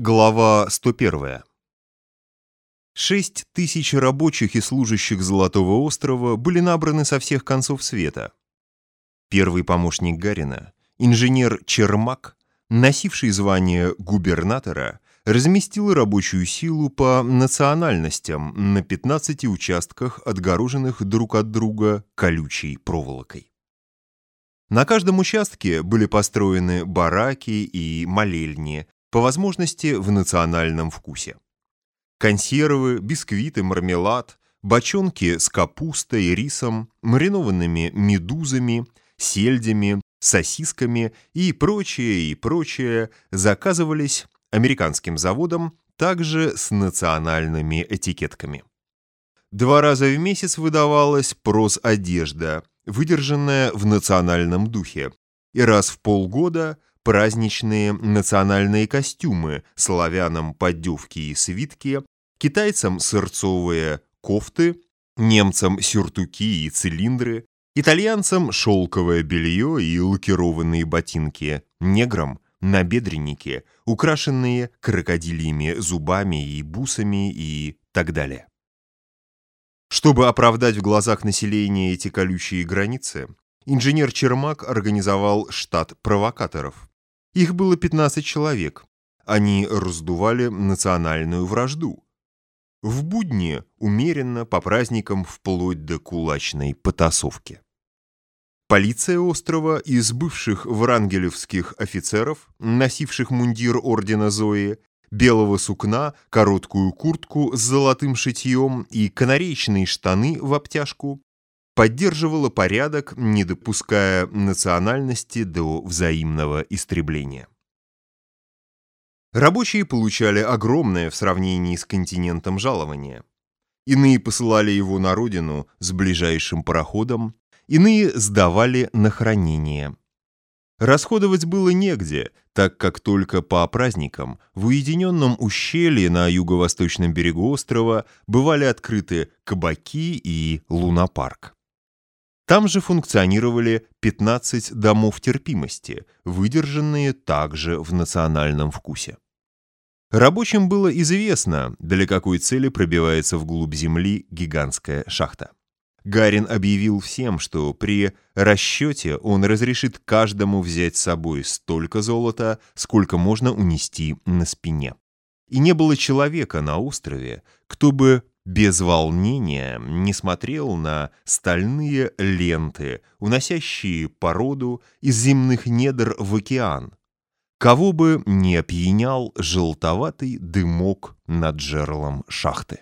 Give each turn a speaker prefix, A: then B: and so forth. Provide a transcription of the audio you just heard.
A: Глава 101. Шесть тысяч рабочих и служащих Золотого острова были набраны со всех концов света. Первый помощник Гарина, инженер Чермак, носивший звание губернатора, разместил рабочую силу по национальностям на 15 участках, отгороженных друг от друга колючей проволокой. На каждом участке были построены бараки и молельни, по возможности в национальном вкусе. Консервы, бисквиты, мармелад, бочонки с капустой, рисом, маринованными медузами, сельдями, сосисками и прочее, и прочее заказывались американским заводом также с национальными этикетками. Два раза в месяц выдавалась прос-одежда, выдержанная в национальном духе, и раз в полгода праздничные национальные костюмы, славянам поддевки и свитки, китайцам сырцовые кофты, немцам сюртуки и цилиндры, итальянцам шелковое белье и лакированные ботинки, неграм набедренники, украшенные крокодильями зубами и бусами и так далее. Чтобы оправдать в глазах населения эти колючие границы, инженер Чермак организовал штат провокаторов. Их было 15 человек. Они раздували национальную вражду. В будни умеренно, по праздникам, вплоть до кулачной потасовки. Полиция острова из бывших врангелевских офицеров, носивших мундир ордена Зои, белого сукна, короткую куртку с золотым шитьем и канареечные штаны в обтяжку, поддерживала порядок, не допуская национальности до взаимного истребления. Рабочие получали огромное в сравнении с континентом жалование. Иные посылали его на родину с ближайшим пароходом, иные сдавали на хранение. Расходовать было негде, так как только по праздникам в уединенном ущелье на юго-восточном берегу острова бывали открыты кабаки и лунопарк. Там же функционировали 15 домов терпимости, выдержанные также в национальном вкусе. Рабочим было известно, для какой цели пробивается вглубь земли гигантская шахта. Гарин объявил всем, что при расчете он разрешит каждому взять с собой столько золота, сколько можно унести на спине. И не было человека на острове, кто бы без волнения не смотрел на стальные ленты, уносящие породу из земных недр в океан. Кого бы не опьянял желтоватый дымок над жерлом шахты.